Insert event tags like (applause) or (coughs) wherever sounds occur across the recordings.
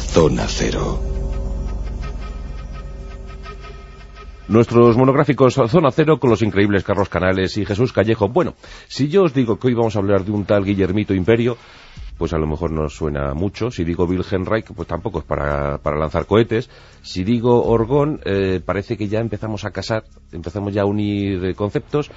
zona cero. Nuestros monográficos Zona Cero con los increíbles Carlos Canales y Jesús Callejo. Bueno, si yo os digo que hoy vamos a hablar de un tal Guillermito Imperio, pues a lo mejor no suena mucho. Si digo Wilhelm Reich, pues tampoco es para, lanzar cohetes. Si digo Orgón, eh, parece que ya empezamos a casar, empezamos ya a unir conceptos.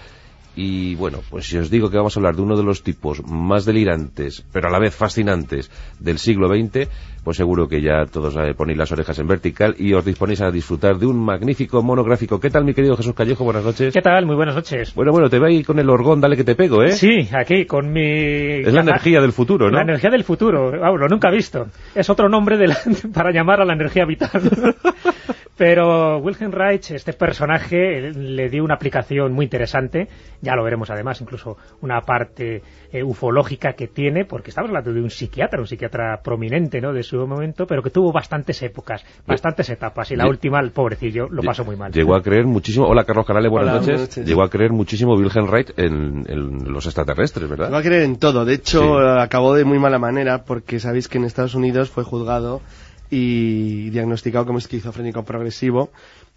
Y bueno, pues si os digo que vamos a hablar de uno de los tipos más delirantes, pero a la vez fascinantes del siglo XX, pues seguro que ya todos eh, ponéis las orejas en vertical y os disponéis a disfrutar de un magnífico monográfico. ¿Qué tal, mi querido Jesús Callejo? Buenas noches. ¿Qué tal? Muy buenas noches. Bueno, bueno, te ahí con el orgón, dale que te pego, ¿eh? Sí, aquí, con mi... Es la energía del futuro, ¿no? La energía del futuro, lo nunca visto. Es otro nombre (laughs) para llamar a la energía vital. (laughs) Pero Wilhelm Reich, este personaje, le dio una aplicación muy interesante, ya lo veremos además, incluso una parte eh, ufológica que tiene, porque estamos hablando de un psiquiatra, un psiquiatra prominente ¿no? de su momento, pero que tuvo bastantes épocas, bastantes etapas, y la última, el pobrecillo, lo pasó muy mal. Llegó a creer muchísimo, hola Carlos Canales, buenas, noches. llegó a creer muchísimo Wilhelm Reich en, los extraterrestres, ¿verdad? Llegó a creer en todo, de hecho acabó de muy mala manera, porque sabéis que en Estados Unidos fue juzgado y diagnosticado como esquizofrénico progresivo.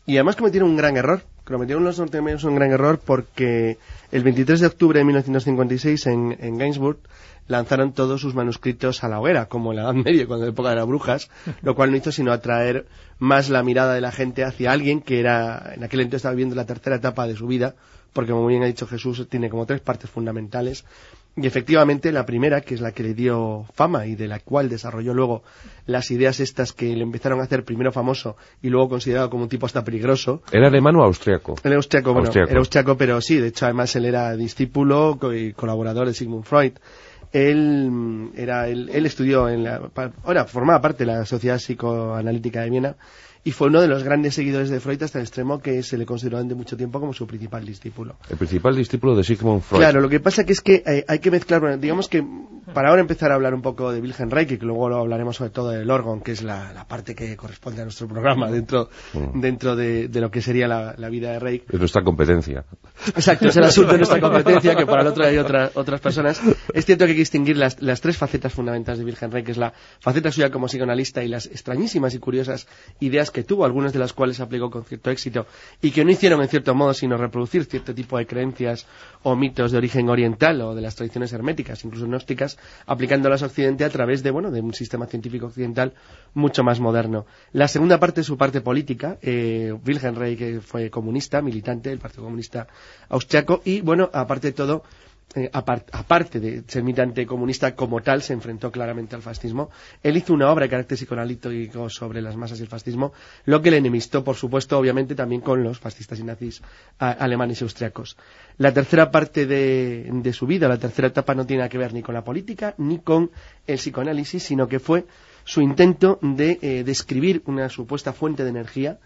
Y además cometieron un gran error. Cometieron los norteamericanos un gran error porque el 23 de octubre de 1956 en, en Gainsbourg lanzaron todos sus manuscritos a la hoguera, como en la Edad Media, cuando la época de las brujas, lo cual no hizo sino atraer más la mirada de la gente hacia alguien que era, en aquel entonces estaba viviendo la tercera etapa de su vida, porque como bien ha dicho Jesús, tiene como tres partes fundamentales. Y efectivamente la primera, que es la que le dio fama y de la cual desarrolló luego las ideas estas que le empezaron a hacer primero famoso y luego considerado como un tipo hasta peligroso. ¿Era alemán o austriaco? Era austriaco, bueno, era austriaco, pero sí, de hecho además él era discípulo y colaborador de Sigmund Freud. Él, era, él, él estudió en la, ahora formaba parte de la Sociedad Psicoanalítica de Viena y fue uno de los grandes seguidores de Freud hasta el extremo que se le consideró durante mucho tiempo como su principal discípulo. El principal discípulo de Sigmund Freud. Claro, lo que pasa que es que eh, hay que mezclar, digamos que para ahora empezar a hablar un poco de Wilhelm Reich, y que luego lo hablaremos sobre todo del Orgon, que es la, parte que corresponde a nuestro programa dentro, dentro de, lo que sería la, vida de Reich. Es nuestra competencia. Exacto, es el (laughs) asunto de nuestra competencia, que para el otro hay otras personas. Es cierto que hay que distinguir las, las tres facetas fundamentales de Wilhelm Reich, que es la faceta suya como psicoanalista y las extrañísimas y curiosas ideas que tuvo, algunas de las cuales aplicó con cierto éxito, y que no hicieron en cierto modo sino reproducir cierto tipo de creencias o mitos de origen oriental o de las tradiciones herméticas, incluso gnósticas, aplicándolas a Occidente a través de, bueno, de un sistema científico occidental mucho más moderno. La segunda parte es su parte política. Eh, Wilhelm Reich fue comunista, militante del Partido Comunista Austriaco, y, bueno, aparte de todo, eh, aparte de ser militante comunista como tal, se enfrentó claramente al fascismo. Él hizo una obra de carácter psicoanalítico sobre las masas y el fascismo, lo que le enemistó, por supuesto, obviamente también con los fascistas y nazis alemanes y austriacos. La tercera parte de, su vida, la tercera etapa, no tiene nada que ver ni con la política ni con el psicoanálisis, sino que fue su intento de eh, describir una supuesta fuente de energía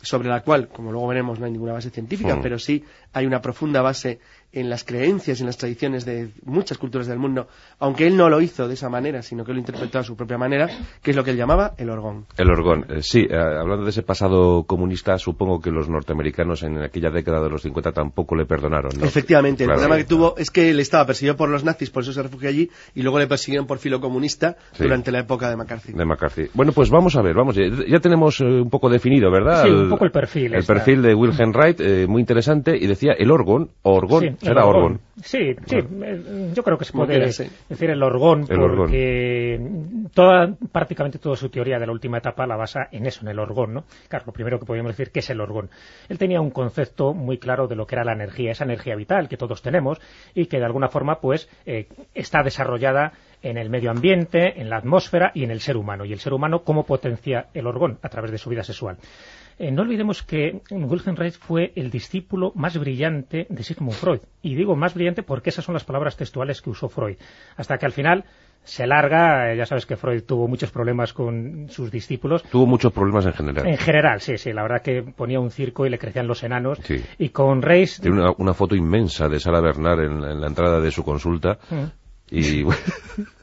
sobre la cual, como luego veremos, no hay ninguna base científica, mm. pero sí hay una profunda base en las creencias y en las tradiciones de muchas culturas del mundo, aunque él no lo hizo de esa manera, sino que lo interpretó a su propia manera, que es lo que él llamaba el orgón. El orgón, eh, sí, eh, hablando de ese pasado comunista, supongo que los norteamericanos en aquella década de los 50 tampoco le perdonaron, ¿no? Efectivamente, el problema que tuvo es que él estaba perseguido por los nazis, por eso se refugió allí, y luego le persiguieron por filo comunista durante la época de McCarthy. De McCarthy. Bueno, pues vamos a ver, vamos, ya tenemos eh, un poco definido, ¿verdad? Sí, un poco el perfil. El perfil de Wilhelm Wright, muy interesante, y decía el orgón, orgón, era orgón. Sí, sí, eh, yo creo que se puede decir el orgón, porque toda, prácticamente toda su teoría de la última etapa la basa en eso, en el orgón, ¿no? Claro, lo primero que podríamos decir, ¿qué es el orgón? Él tenía un concepto muy claro de lo que era la energía, esa energía vital que todos tenemos y que de alguna forma, pues, eh, está desarrollada en el medio ambiente, en la atmósfera y en el ser humano. Y el ser humano, ¿cómo potencia el orgón? A través de su vida sexual. Eh, no olvidemos que Wilhelm Reich fue el discípulo más brillante de Sigmund Freud. Y digo más brillante porque esas son las palabras textuales que usó Freud. Hasta que al final se larga, eh, ya sabes que Freud tuvo muchos problemas con sus discípulos. Tuvo muchos problemas en general. En general, sí, sí, la verdad que ponía un circo y le crecían los enanos. Y con Reich... Tiene una, foto inmensa de Sara Bernard en, la entrada de su consulta. Mm. Y (laughs)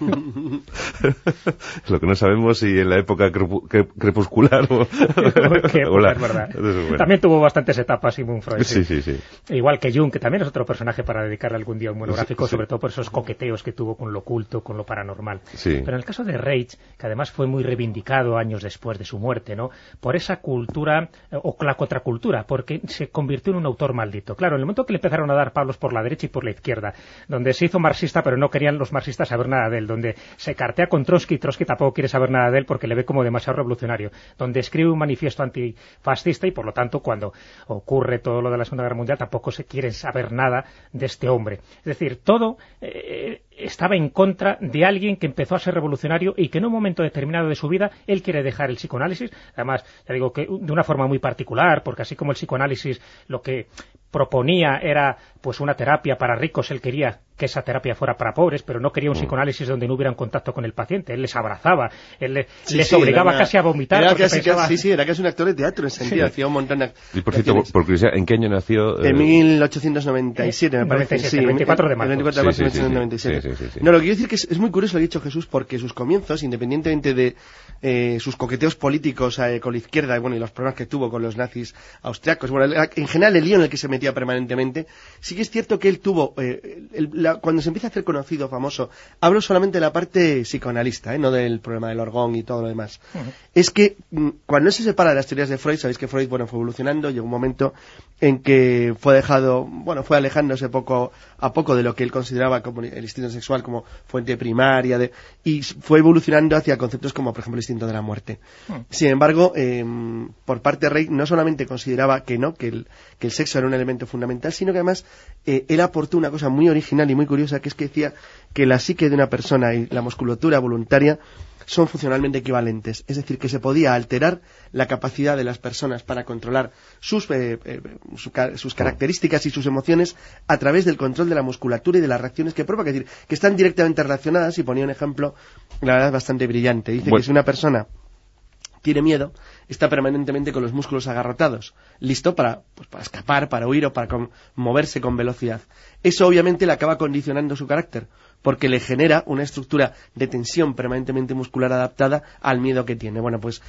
(laughs) Lo que no sabemos si en la época crepuscular o... (laughs) (laughs) es verdad. También tuvo bastantes etapas Sigmund Freud. Sí, sí, sí. Igual que Jung, que también es otro personaje para dedicarle algún día un monográfico, sobre todo por esos coqueteos que tuvo con lo oculto, con lo paranormal. Pero en el caso de Reich, que además fue muy reivindicado años después de su muerte, ¿no? Por esa cultura, eh, o la contracultura, porque se convirtió en un autor maldito. Claro, en el momento que le empezaron a dar palos por la derecha y por la izquierda, donde se hizo marxista, pero no querían los marxistas saber nada de donde se cartea con Trotsky, Trotsky tampoco quiere saber nada de él porque le ve como demasiado revolucionario, donde escribe un manifiesto antifascista y por lo tanto cuando ocurre todo lo de la Segunda Guerra Mundial tampoco se quiere saber nada de este hombre. Es decir, todo eh, estaba en contra de alguien que empezó a ser revolucionario y que en un momento determinado de su vida él quiere dejar el psicoanálisis, además, ya digo que de una forma muy particular, porque así como el psicoanálisis lo que proponía era pues una terapia para ricos, él quería que esa terapia fuera para pobres, pero no quería un mm. psicoanálisis donde no hubiera un contacto con el paciente. Él les abrazaba, él les obligaba casi a vomitar. Era casi, sí, sí, era casi un actor de teatro en sentido, hacía un montón de... Y por cierto, por curiosidad, ¿en qué año nació? En 1897, me parece. 97, el 24 de marzo. El 24 de marzo de 1997. No, lo que quiero decir que es, es, muy curioso lo que ha dicho Jesús, porque sus comienzos, independientemente de eh, sus coqueteos políticos eh, con la izquierda bueno, y los problemas que tuvo con los nazis austriacos, bueno, en general el lío en el que se metía permanentemente, sí que es cierto que él tuvo, eh, cuando se empieza a hacer conocido, famoso, hablo solamente de la parte psicoanalista, no del problema del orgón y todo lo demás, es que mm, cuando se separa de las teorías de Freud, sabéis que Freud bueno, fue evolucionando, llegó un momento en que fue dejado, bueno, fue alejándose poco a poco de lo que él consideraba como el instinto sexual como fuente primaria, de, y fue evolucionando hacia conceptos como, por ejemplo, el instinto de la muerte. Sin embargo, em, por parte de Rey, no solamente consideraba que no, que el, que el sexo era un elemento fundamental, sino que además eh, él aportó una cosa muy original y muy curiosa, que es que decía que la psique de una persona y la musculatura voluntaria son funcionalmente equivalentes. Es decir, que se podía alterar la capacidad de las personas para controlar sus, eh, eh, sus características y sus emociones a través del control de la musculatura y de las reacciones que provoca. Es decir, que están directamente relacionadas y ponía un ejemplo, la verdad, bastante brillante. Dice que si una persona tiene miedo, está permanentemente con los músculos agarrotados, listo para, pues, para escapar, para huir o para moverse con velocidad. Eso obviamente le acaba condicionando su carácter, porque le genera una estructura de tensión permanentemente muscular adaptada al miedo que tiene. Bueno, pues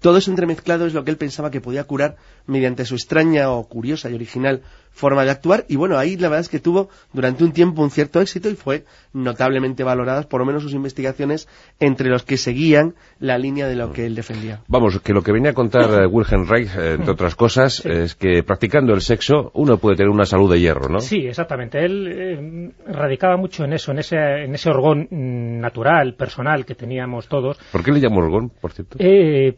todo eso entremezclado es lo que él pensaba que podía curar mediante su extraña o curiosa y original forma de actuar y bueno, ahí la verdad es que tuvo durante un tiempo un cierto éxito y fue notablemente valoradas por lo menos sus investigaciones entre los que seguían la línea de lo que él defendía. Vamos, que lo que venía a contar (laughs) eh, Wilhelm Reich, eh, entre otras cosas, es que practicando el sexo uno puede tener una salud de hierro, ¿no? Sí, exactamente. Él eh, radicaba mucho en eso, en ese, en ese orgón natural, personal que teníamos todos. ¿Por qué le llamo orgón, por cierto?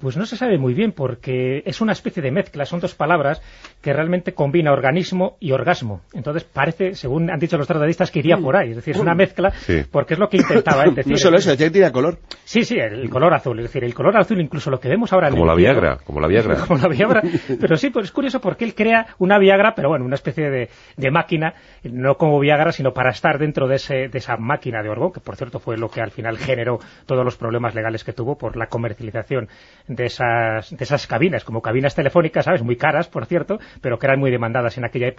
pues no se sabe muy bien, porque es una especie de mezcla, son dos palabras que realmente combina organismo y orgasmo. Entonces parece, según han dicho los tratadistas, que iría mm. por ahí. Es decir, es una mm. mezcla, porque es lo que intentaba (laughs) decir. no solo eso, decía que tiene color. Sí, sí, el, color azul. Es decir, el color azul, incluso lo que vemos ahora... Como la Viagra, como la Viagra. (laughs) como la Viagra. Pero sí, pues es curioso porque él crea una Viagra, pero bueno, una especie de, de máquina, no como Viagra, sino para estar dentro de, ese, de esa máquina de orgón, que por cierto fue lo que al final generó todos los problemas legales que tuvo por la comercialización de esas, de esas cabinas, como cabinas telefónicas, ¿sabes? Muy caras, por cierto, pero que eran muy demandadas en aquella época.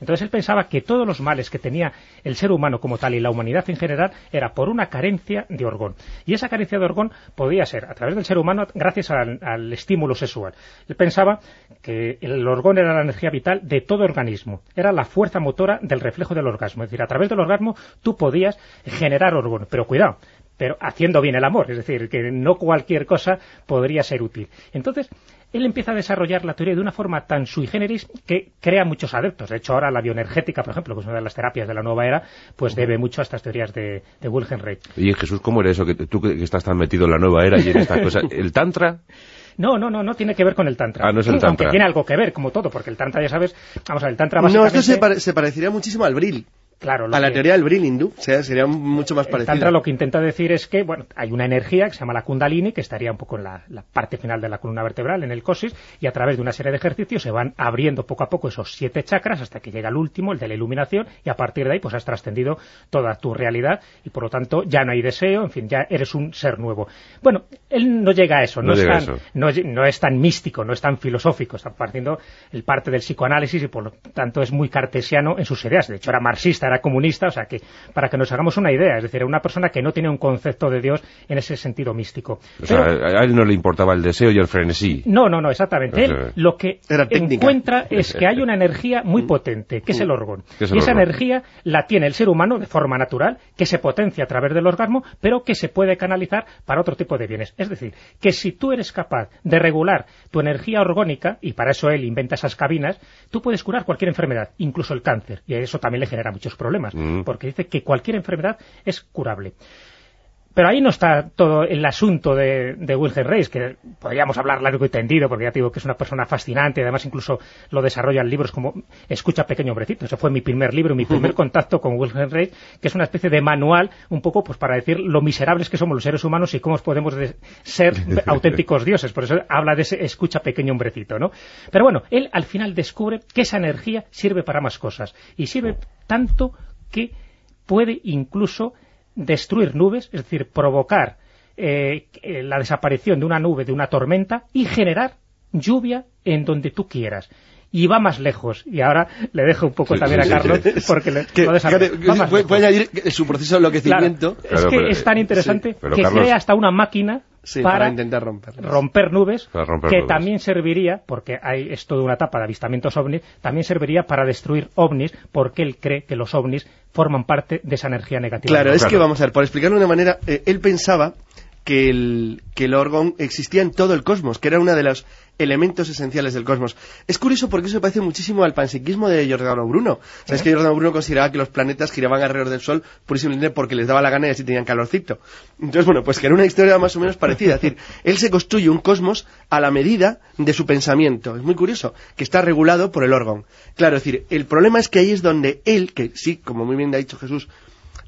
Entonces él pensaba que todos los males que tenía el ser humano como tal y la humanidad en general era por una carencia de orgón. Y esa carencia de orgón podía ser a través del ser humano gracias al, estímulo sexual. Él pensaba que el orgón era la energía vital de todo organismo, era la fuerza motora del reflejo del orgasmo. Es decir, a través del orgasmo tú podías generar orgón. Pero cuidado, pero haciendo bien el amor, es decir, que no cualquier cosa podría ser útil. Entonces, él empieza a desarrollar la teoría de una forma tan sui generis que crea muchos adeptos. De hecho, ahora la bioenergética, por ejemplo, que es una de las terapias de la nueva era, pues debe mucho a estas teorías de, de Wilhelm Reich. Y Jesús, ¿cómo era eso? Que tú que estás tan metido en la nueva era y en estas cosas, ¿el tantra? No, no, no, no tiene que ver con el tantra. Ah, no es el tantra. Aunque tiene algo que ver, como todo, porque el tantra, ya sabes, vamos a ver, el tantra básicamente... No, esto se, parecería muchísimo al bril. Claro, a la teoría del Brill hindú, o sea, sería mucho más parecido. Tantra lo que intenta decir es que, bueno, hay una energía que se llama la Kundalini, que estaría un poco en la, parte final de la columna vertebral, en el cosis, y a través de una serie de ejercicios se van abriendo poco a poco esos siete chakras hasta que llega el último, el de la iluminación, y a partir de ahí pues has trascendido toda tu realidad y por lo tanto ya no hay deseo, en fin, ya eres un ser nuevo. Bueno, él no llega a eso, no, es, tan, No, es tan místico, no es tan filosófico, está partiendo el parte del psicoanálisis y por lo tanto es muy cartesiano en sus ideas. De hecho era marxista, era comunista, o sea que para que nos hagamos una idea, es decir, una persona que no tiene un concepto de Dios en ese sentido místico. O sea, a él no le importaba el deseo y el frenesí. No, no, no, exactamente. él lo que encuentra es que hay una energía muy potente, que es el orgón. y esa energía la tiene el ser humano de forma natural, que se potencia a través del orgasmo, pero que se puede canalizar para otro tipo de bienes. Es decir, que si tú eres capaz de regular tu energía orgónica, y para eso él inventa esas cabinas, tú puedes curar cualquier enfermedad, incluso el cáncer, y eso también le genera muchos problemas, mm. porque dice que cualquier enfermedad es curable. Pero ahí no está todo el asunto de, de Wilhelm Reis, que podríamos hablar largo y tendido, porque ya digo que es una persona fascinante, y además incluso lo desarrolla en libros como Escucha Pequeño Hombrecito. Ese fue mi primer libro, mi primer (laughs) contacto con Wilhelm Reis, que es una especie de manual, un poco pues para decir lo miserables que somos los seres humanos y cómo podemos ser (laughs) auténticos dioses. Por eso habla de ese Escucha Pequeño Hombrecito, ¿no? Pero bueno, él al final descubre que esa energía sirve para más cosas. Y sirve tanto que puede incluso destruir nubes, es decir, provocar eh, la desaparición de una nube, de una tormenta, y generar lluvia en donde tú quieras y va más lejos. Y ahora le dejo un poco también a Carlos, porque le, puede, añadir su proceso de enloquecimiento. es que es tan interesante que crea hasta una máquina para, intentar romper. nubes, que también serviría, porque hay, es toda una etapa de avistamientos ovnis, también serviría para destruir ovnis, porque él cree que los ovnis forman parte de esa energía negativa. Claro, es que vamos a ver, por explicarlo de una manera, eh, él pensaba que el, que el orgón existía en todo el cosmos, que era uno de los elementos esenciales del cosmos. Es curioso porque eso se parece muchísimo al panpsiquismo de Giordano Bruno. Sabes que Giordano Bruno consideraba que los planetas giraban alrededor del Sol purísimamente porque les daba la gana y así tenían calorcito. Entonces, bueno, pues que era una historia más o menos parecida. Es decir, él se construye un cosmos a la medida de su pensamiento. Es muy curioso, que está regulado por el órgano. Claro, es decir, el problema es que ahí es donde él, que sí, como muy bien ha dicho Jesús,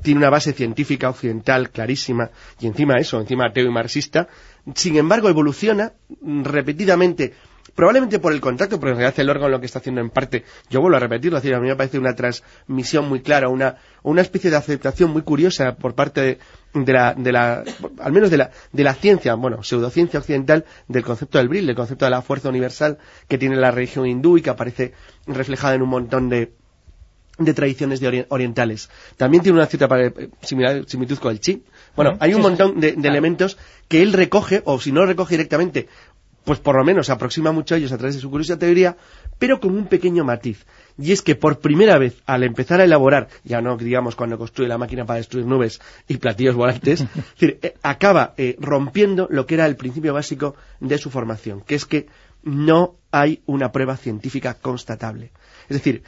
tiene una base científica occidental clarísima, y encima eso, encima ateo y marxista, sin embargo evoluciona repetidamente probablemente por el contacto, porque en realidad el órgano lo que está haciendo en parte, yo vuelvo a repetirlo, a mí me parece una transmisión muy clara, una, una especie de aceptación muy curiosa por parte de, la, de la, al menos de la, de la ciencia, bueno, pseudociencia occidental, del concepto del bril, del concepto de la fuerza universal que tiene la religión hindú y que aparece reflejada en un montón de, de tradiciones orientales. También tiene una cierta eh, similitud con el chi. Bueno, hay un montón de, elementos que él recoge, o si no lo recoge directamente, pues por lo menos se aproxima mucho a ellos a través de su curiosa teoría, pero con un pequeño matiz. Y es que por primera vez, al empezar a elaborar, ya no digamos cuando construye la máquina para destruir nubes y platillos volantes, (laughs) eh, acaba eh, rompiendo lo que era el principio básico de su formación, que es que no hay una prueba científica constatable. Es decir,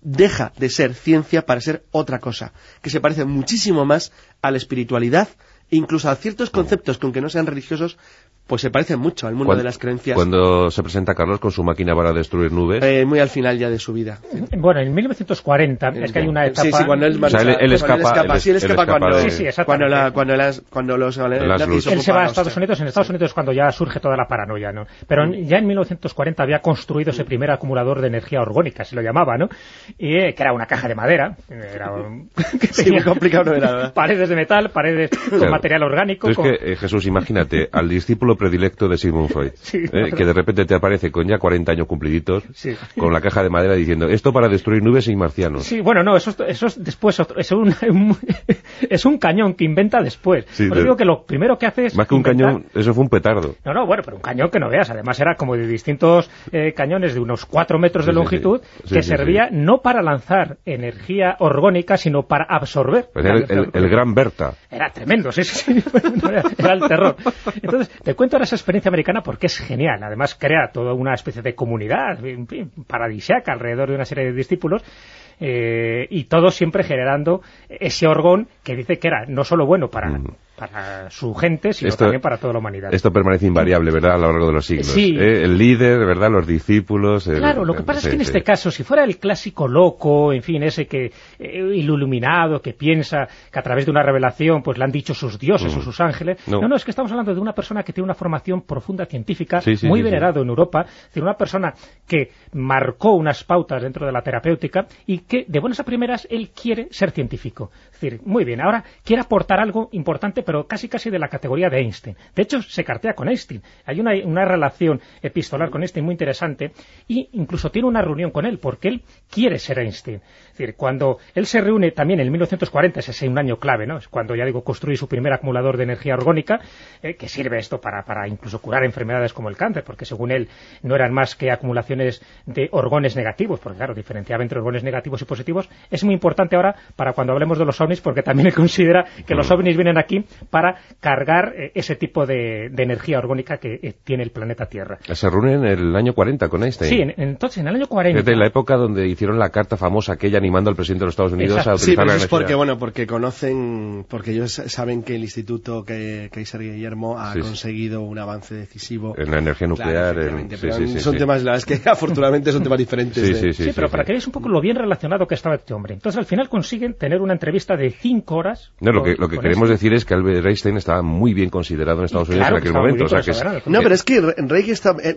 deja de ser ciencia para ser otra cosa, que se parece muchísimo más a la espiritualidad, incluso a ciertos conceptos que no sean religiosos, pues se parece mucho al mundo de las creencias. Cuando se presenta Carlos con su máquina para destruir nubes. Eh, muy al final ya de su vida. Bueno, en 1940 es que hay una etapa. Sí, sí, cuando él, o sea, él, escapa. Sí, él escapa cuando, sí, sí, cuando, la, cuando, las, cuando los Él se va a Estados Unidos, en Estados Unidos es cuando ya surge toda la paranoia, ¿no? Pero mm. ya en 1940 había construido ese primer acumulador de energía orgónica, se lo llamaba, ¿no? Y eh, que era una caja de madera. Era un, (laughs) sí, muy (laughs) complicado no Paredes de metal, paredes (coughs) con material orgánico. Es que, eh, Jesús, imagínate, al discípulo predilecto de Sigmund (laughs) ¿eh? que de repente te aparece con ya 40 años cumpliditos, con la caja de madera diciendo, esto para destruir nubes y marcianos. Sí, bueno, no, eso, eso es después, es (laughs) un, es un cañón que inventa después. Por digo que lo primero que hace es... Más que un cañón, eso fue un petardo. No, no, bueno, pero un cañón que no veas, además era como de distintos eh, cañones de unos 4 metros de longitud, que servía no para lanzar energía orgónica, sino para absorber. Pues el, gran Berta. Era tremendo, sí, sí, sí, (laughs) era el terror. Entonces, te cuento ahora esa experiencia americana porque es genial. Además crea toda una especie de comunidad paradisiaca alrededor de una serie de discípulos eh, y todo siempre generando ese orgón que dice que era no solo bueno para... Mm para su gente, sino también para toda la humanidad. Esto permanece invariable, ¿verdad?, a lo largo de los siglos. Sí. ¿Eh? El líder, ¿verdad?, los discípulos... claro, lo que pasa es que en este caso, si fuera el clásico loco, en fin, ese que eh, iluminado, que piensa que a través de una revelación pues le han dicho sus dioses o sus ángeles... No. no. es que estamos hablando de una persona que tiene una formación profunda científica, muy venerado en Europa, de una persona que marcó unas pautas dentro de la terapéutica y que, de buenas a primeras, él quiere ser científico. Decir, muy bien, ahora quiere aportar algo importante, pero casi casi de la categoría de Einstein. De hecho, se cartea con Einstein. Hay una, una relación epistolar con Einstein muy interesante e incluso tiene una reunión con él, porque él quiere ser Einstein. Es decir, cuando él se reúne también en 1940, ese es un año clave, ¿no? Es cuando, ya digo, construye su primer acumulador de energía orgónica, eh, que sirve esto para, para incluso curar enfermedades como el cáncer, porque según él no eran más que acumulaciones de orgones negativos, porque claro, diferenciaba entre orgones negativos y positivos. Es muy importante ahora para cuando hablemos de los ovnis, porque también él considera que los mm. ovnis vienen aquí para cargar eh, ese tipo de, energía orgónica que eh, tiene el planeta Tierra. Se reúne en el año 40 con Einstein. Sí, entonces en el año 40. Desde la época donde hicieron la carta famosa aquella animando al presidente de los Estados Unidos a utilizar sí, es porque, bueno, porque conocen, porque ellos saben que el Instituto que Kaiser Guillermo ha conseguido un avance decisivo. En la energía nuclear. son temas, la verdad es que (laughs) afortunadamente son temas diferentes. Sí, sí, pero para que veáis un poco lo bien relacionado que estaba este hombre. Entonces al final consiguen tener una entrevista de cinco horas. No, lo que, lo que queremos este. decir es que Albert Einstein estaba muy bien considerado en Estados Unidos en aquel momento. no, pero es que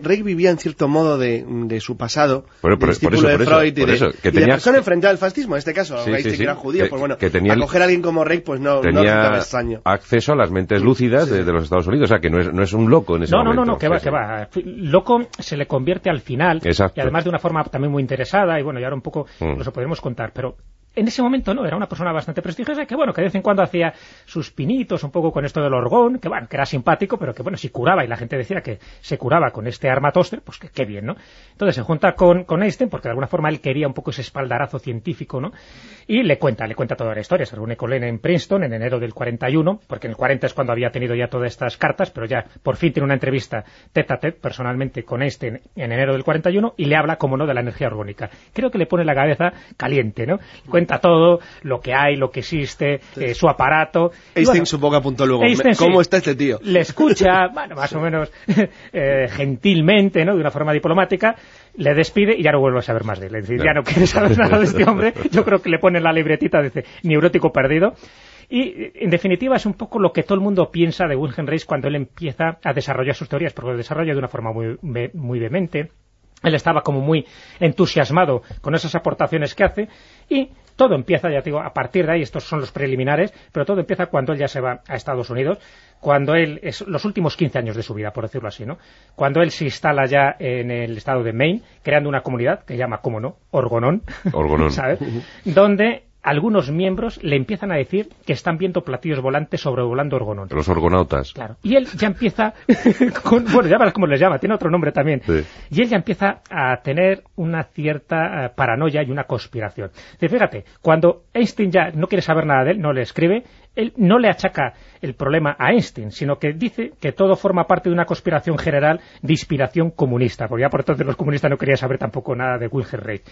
Rey, vivía en cierto modo de, de su pasado, por, por, eso, de Freud y, de, que tenía... la persona enfrentada al fascismo, en este caso, Rey que era judío, pues bueno, que tenía acoger a alguien como Rey pues no, tenía no extraño. acceso a las mentes lúcidas de, los Estados Unidos, o sea que no es, no es un loco en ese momento. No, no, no, que va, que va. Loco se le convierte al final, y además de una forma también muy interesada, y bueno, y ahora un poco mm. nos lo podemos contar, pero en ese momento no, era una persona bastante prestigiosa que bueno, que de vez en cuando hacía sus pinitos un poco con esto del orgón, que bueno, que era simpático, pero que bueno, si curaba y la gente decía que se curaba con este arma toaster, pues que qué bien, ¿no? Entonces se junta con, con Einstein, porque de alguna forma él quería un poco ese espaldarazo científico, ¿no? Y le cuenta, le cuenta toda la historia, se reúne con él en Princeton en enero del 41, porque en el 40 es cuando había tenido ya todas estas cartas, pero ya por fin tiene una entrevista tete a tete personalmente con Einstein en enero del 41 y le habla, como no, de la energía orgónica. Creo que le pone la cabeza caliente, ¿no? Todo, lo que hay, lo que existe, eh, su aparato. Einstein su supongo apuntó luego, ¿cómo está este tío? Le escucha, (laughs) bueno, más o menos (laughs) eh, gentilmente, ¿no? De una forma diplomática, le despide y ya no vuelve a saber más de él. Es decir, ya no quiere saber nada de este hombre. Yo creo que le pone la libretita, dice, neurótico perdido. Y, en definitiva, es un poco lo que todo el mundo piensa de Wilhelm Reis cuando él empieza a desarrollar sus teorías, porque lo desarrolla de una forma muy, muy vehemente. Él estaba como muy entusiasmado con esas aportaciones que hace y todo empieza, ya digo, a partir de ahí, estos son los preliminares, pero todo empieza cuando él ya se va a Estados Unidos, cuando él, es los últimos 15 años de su vida, por decirlo así, ¿no? Cuando él se instala ya en el estado de Maine, creando una comunidad que llama, ¿cómo no?, Orgonón, Orgonón. (laughs) ¿sabes? Donde algunos miembros le empiezan a decir que están viendo platillos volantes sobrevolando Orgonón. Los orgonautas. Claro. Y él ya empieza, (laughs) bueno, ya verás cómo les llama, tiene otro nombre también. Y él ya empieza a tener una cierta eh, paranoia y una conspiración. fíjate, cuando Einstein ya no quiere saber nada de él, no le escribe, él no le achaca el problema a Einstein, sino que dice que todo forma parte de una conspiración general de inspiración comunista, porque ya por entonces los comunistas no querían saber tampoco nada de Wilhelm Reich.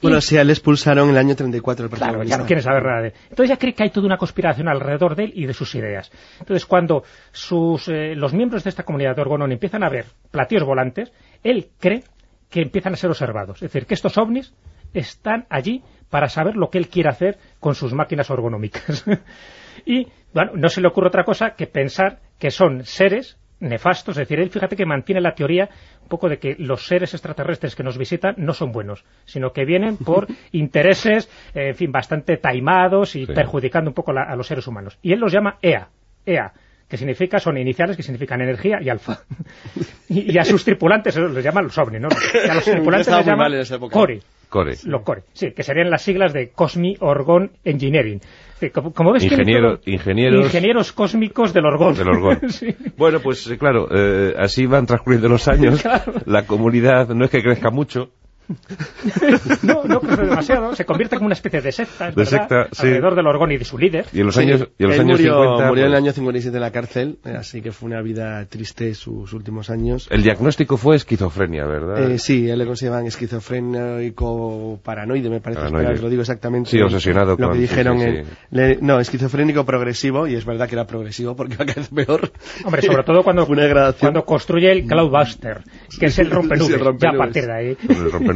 Bueno, si a él expulsaron en el año 34 el Partido Claro, ya no quieren saber nada de él. Entonces ya cree que hay toda una conspiración alrededor de él y de sus ideas. Entonces cuando sus, eh, los miembros de esta comunidad de Orgonón empiezan a ver platillos volantes, él cree que empiezan a ser observados. Es decir, que estos ovnis están allí para saber lo que él quiere hacer con sus máquinas orgonómicas. (laughs) y, bueno, no se le ocurre otra cosa que pensar que son seres nefastos, es decir, él fíjate que mantiene la teoría un poco de que los seres extraterrestres que nos visitan no son buenos, sino que vienen por (laughs) intereses, eh, en fin, bastante taimados y perjudicando un poco a los seres humanos. Y él los llama EA, EA, que significa, son iniciales que significan energía y alfa. (laughs) y, a sus tripulantes los llaman los ovnis, ¿no? Y a los tripulantes les llaman CORE. Core. Los Core, sí, que serían las siglas de Cosmi Orgon Engineering. Como, ves, ingenieros, ingenieros cósmicos del Orgón. Del Orgón. (laughs) Bueno, pues eh, claro, eh, así van transcurriendo los años. (laughs) La comunidad no es que crezca mucho, (laughs) no, no crece demasiado. Se convierte como una especie de secta, de secta alrededor del Orgón y de su líder. Y en los años, y en los años murió, 50... Murió en el pues- año 57 en la cárcel, eh, así que fue una vida triste sus últimos años. El diagnóstico fue esquizofrenia, ¿verdad? Eh, sí, él le consideraban esquizofrénico paranoide, me parece. Paranoide. lo digo exactamente. Sí, obsesionado lo con... que dijeron. no, esquizofrénico progresivo, y es verdad que era progresivo porque va a quedar peor. Hombre, sobre todo cuando, (laughs) cuando construye el Cloudbuster, que es el (laughs) rompenubes, ya a partir de ahí.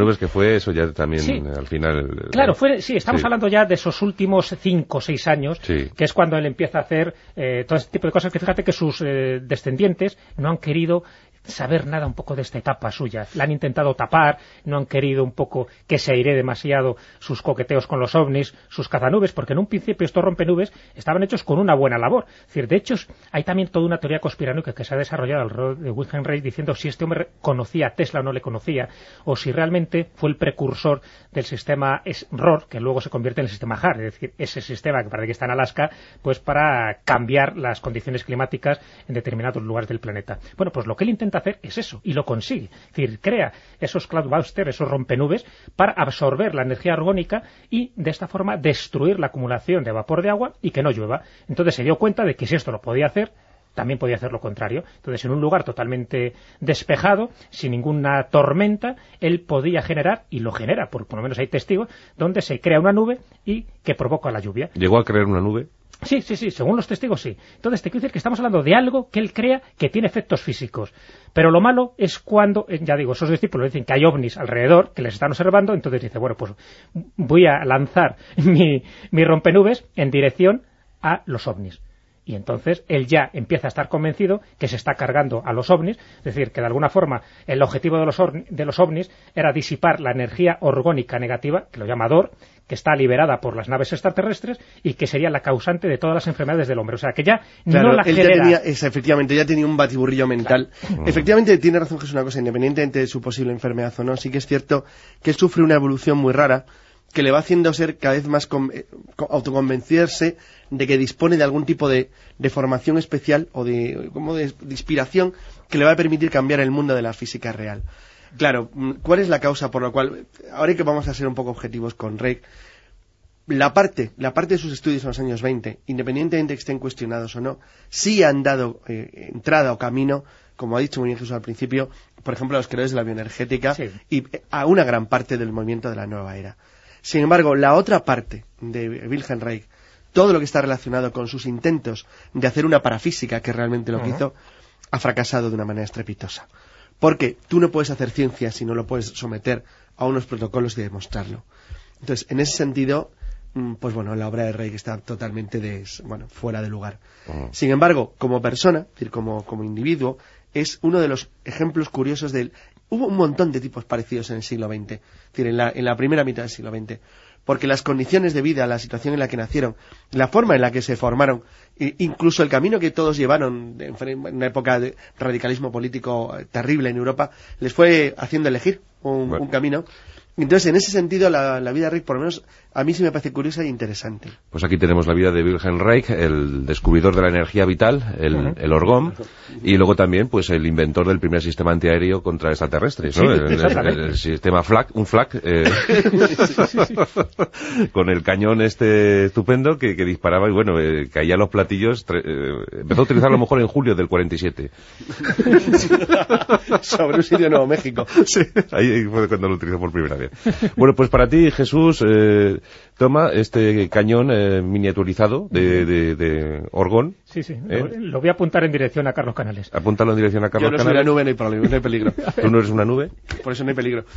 Rompenubes que fue eso ya también al final... Claro, fue, sí, estamos hablando ya de esos últimos cinco o seis años, que es cuando él empieza a hacer eh, todo este tipo de cosas que fíjate que sus eh, descendientes no han querido saber nada un poco de esta etapa suya. La han intentado tapar, no han querido un poco que se aire demasiado sus coqueteos con los ovnis, sus cazanubes, porque en un principio estos rompenubes estaban hechos con una buena labor. Es decir, de hecho, hay también toda una teoría conspiranoica que se ha desarrollado alrededor de Wilhelm Reich diciendo si este hombre conocía a Tesla o no le conocía, o si realmente fue el precursor del sistema ROR, que luego se convierte en el sistema HAR, es decir, ese sistema que parece que está en Alaska, pues para cambiar las condiciones climáticas en determinados lugares del planeta. Bueno, pues lo que él intenta hacer es eso, y lo consigue. Es decir, crea esos cloudbusters, esos rompenubes, para absorber la energía orgánica y de esta forma destruir la acumulación de vapor de agua y que no llueva. Entonces se dio cuenta de que si esto lo podía hacer, también podía hacer lo contrario. Entonces, en un lugar totalmente despejado, sin ninguna tormenta, él podía generar, y lo genera, por, por lo menos hay testigos, donde se crea una nube y que provoca la lluvia. ¿Llegó a crear una nube? Sí, sí, sí, según los testigos sí. Entonces te quiero decir que estamos hablando de algo que él crea que tiene efectos físicos. Pero lo malo es cuando, eh, ya digo, esos discípulos dicen que hay ovnis alrededor, que les están observando, entonces dice, bueno, pues voy a lanzar (laughs) mi, mi rompenubes en dirección a los ovnis y entonces él ya empieza a estar convencido que se está cargando a los ovnis, es decir, que de alguna forma el objetivo de los, de los ovnis era disipar la energía orgónica negativa, que lo llama DOR, que está liberada por las naves extraterrestres y que sería la causante de todas las enfermedades del hombre. O sea, que ya no la él Ya tenía, efectivamente, ya tenía un batiburrillo mental. Efectivamente, tiene razón que es una cosa, independientemente de su posible enfermedad o no, sí que es cierto que él sufre una evolución muy rara que le va haciendo ser cada vez más eh, autoconvencerse de que dispone de algún tipo de, formación especial o de, como de, inspiración que le va a permitir cambiar el mundo de la física real. Claro, mm, ¿cuál es la causa por la cual, ahora que vamos a ser un poco objetivos con Rey, la parte, la parte de sus estudios en los años 20, independientemente de que estén cuestionados o no, sí han dado eh, entrada o camino, como ha dicho muy bien Jesús al principio, por ejemplo, a los creadores de la bioenergética y a una gran parte del movimiento de la nueva era. Sin embargo, la otra parte de Wilhelm Reich, todo lo que está relacionado con sus intentos de hacer una parafísica, que realmente lo hizo, ha fracasado de una manera estrepitosa. Porque tú no puedes hacer ciencia si no lo puedes someter a unos protocolos de demostrarlo. Entonces, en ese sentido, mm, pues bueno, la obra de Reich está totalmente bueno, fuera de lugar. Sin embargo, como persona, es decir, como, como individuo, es uno de los ejemplos curiosos del Hubo un montón de tipos parecidos en el siglo XX, es decir, en la, primera mitad del siglo XX, porque las condiciones de vida, la situación en la que nacieron, la forma en la que se formaron, e incluso el camino que todos llevaron en una época de radicalismo político terrible en Europa, les fue haciendo elegir un camino entonces, en ese sentido, la, vida de Reich, por lo menos, a mí sí me parece curiosa e interesante. Pues aquí tenemos la vida de Wilhelm Reich, el descubridor de la energía vital, el, el orgón, y luego también, pues, el inventor del primer sistema antiaéreo contra extraterrestres, ¿no? el, sistema FLAC, un FLAC, eh, (laughs) (laughs) con el cañón este estupendo que, disparaba y, bueno, eh, caía los platillos. Eh, empezó a utilizarlo a lo mejor en julio del 47. (laughs) Sobre un sitio Nuevo México. Sí, ahí fue cuando lo utilizó por primera vez. (laughs) Bueno, pues para ti, Jesús, eh, toma este cañón eh, miniaturizado de, de, Orgón. Sí, sí, ¿eh? lo, voy a apuntar en dirección a Carlos Canales. Apúntalo en dirección a Carlos Yo no Canales. Soy una nube, no hay, no hay peligro. (laughs) ¿Tú no eres una nube? Por eso no hay peligro.